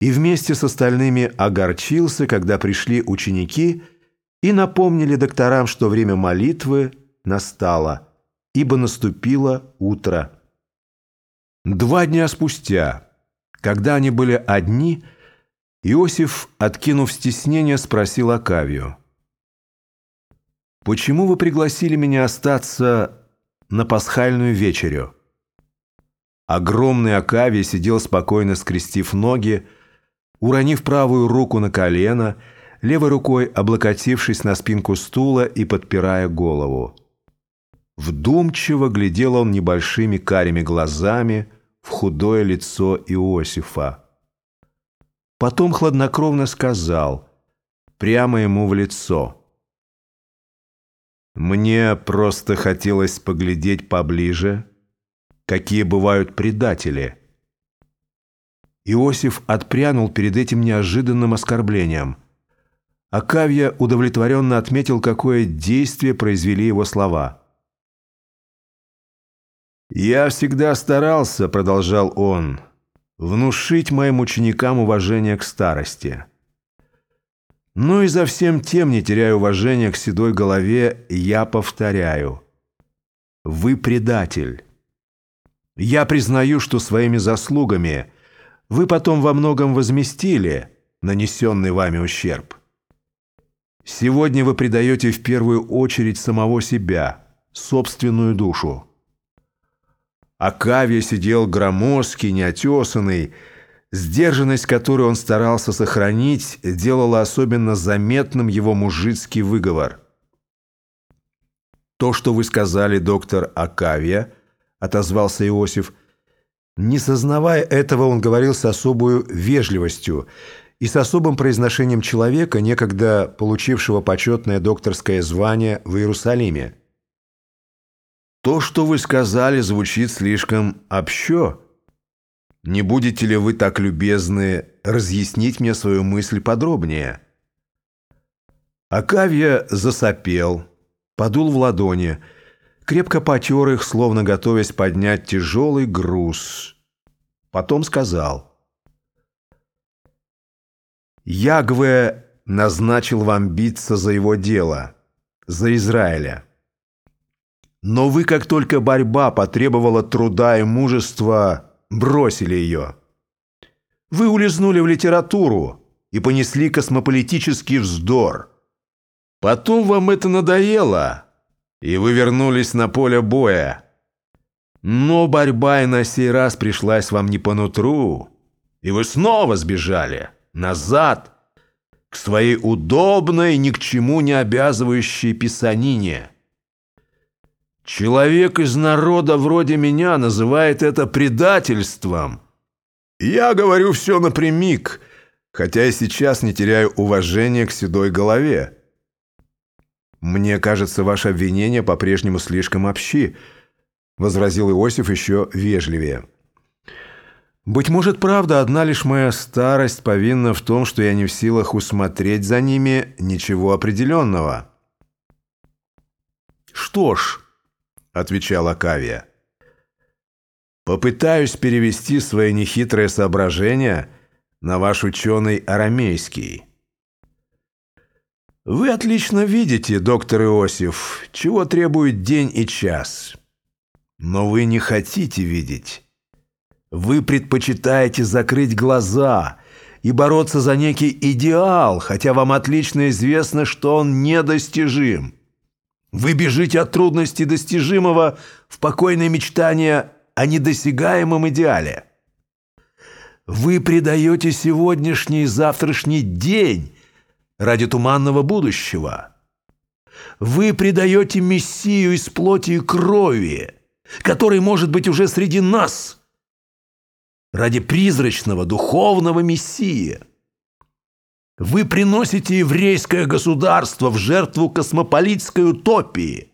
и вместе с остальными огорчился, когда пришли ученики и напомнили докторам, что время молитвы настало, ибо наступило утро. Два дня спустя, когда они были одни, Иосиф, откинув стеснение, спросил Акавию. «Почему вы пригласили меня остаться на пасхальную вечерю?» Огромный Акавий сидел спокойно скрестив ноги, уронив правую руку на колено, левой рукой облокотившись на спинку стула и подпирая голову. Вдумчиво глядел он небольшими карими глазами в худое лицо Иосифа. Потом хладнокровно сказал, прямо ему в лицо. «Мне просто хотелось поглядеть поближе, какие бывают предатели». Иосиф отпрянул перед этим неожиданным оскорблением. Акавия удовлетворенно отметил, какое действие произвели его слова. «Я всегда старался», — продолжал он, — «внушить моим ученикам уважение к старости. Но и за всем тем, не теряя уважения к седой голове, я повторяю. Вы предатель. Я признаю, что своими заслугами — вы потом во многом возместили нанесенный вами ущерб. Сегодня вы предаете в первую очередь самого себя, собственную душу. Акавия сидел громоздкий, неотесанный, сдержанность, которую он старался сохранить, делала особенно заметным его мужицкий выговор. «То, что вы сказали, доктор Акавия», — отозвался Иосиф, — не сознавая этого, он говорил с особой вежливостью и с особым произношением человека, некогда получившего почетное докторское звание в Иерусалиме. «То, что вы сказали, звучит слишком общо. Не будете ли вы так любезны разъяснить мне свою мысль подробнее?» Акавия засопел, подул в ладони – крепко потер их, словно готовясь поднять тяжелый груз. Потом сказал. «Ягве назначил вам биться за его дело, за Израиля. Но вы, как только борьба потребовала труда и мужества, бросили ее. Вы улизнули в литературу и понесли космополитический вздор. Потом вам это надоело» и вы вернулись на поле боя. Но борьба и на сей раз пришлась вам не по нутру, и вы снова сбежали назад к своей удобной, ни к чему не обязывающей писанине. Человек из народа вроде меня называет это предательством. Я говорю все напрямик, хотя и сейчас не теряю уважения к седой голове. «Мне кажется, ваше обвинение по-прежнему слишком общи», — возразил Иосиф еще вежливее. «Быть может, правда, одна лишь моя старость повинна в том, что я не в силах усмотреть за ними ничего определенного». «Что ж», — отвечала Кавия, — «попытаюсь перевести свои нехитрые соображения на ваш ученый арамейский». Вы отлично видите, доктор Иосиф, чего требует день и час. Но вы не хотите видеть. Вы предпочитаете закрыть глаза и бороться за некий идеал, хотя вам отлично известно, что он недостижим. Вы бежите от трудностей достижимого в покойное мечтание о недосягаемом идеале. Вы предаете сегодняшний и завтрашний день ради туманного будущего. Вы предаете Мессию из плоти и крови, который может быть уже среди нас, ради призрачного духовного Мессии. Вы приносите еврейское государство в жертву космополитской утопии.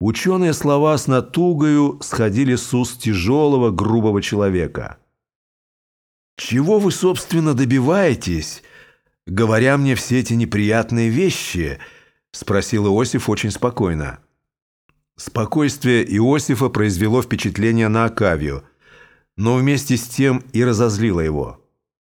Ученые слова с натугою сходили с уст тяжелого, грубого человека. Чего вы, собственно, добиваетесь, говоря мне все эти неприятные вещи?» – спросил Иосиф очень спокойно. Спокойствие Иосифа произвело впечатление на Акавию, но вместе с тем и разозлило его.